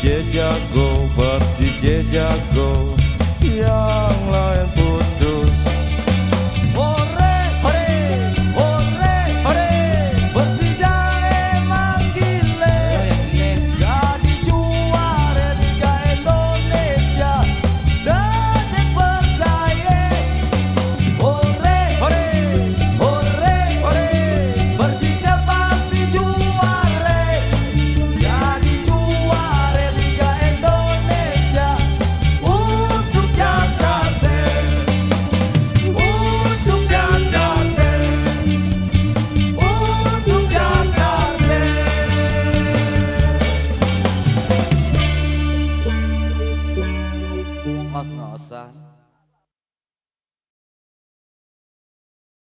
Persija jago, Persija jago nós, nossa.